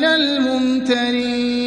من الممترين.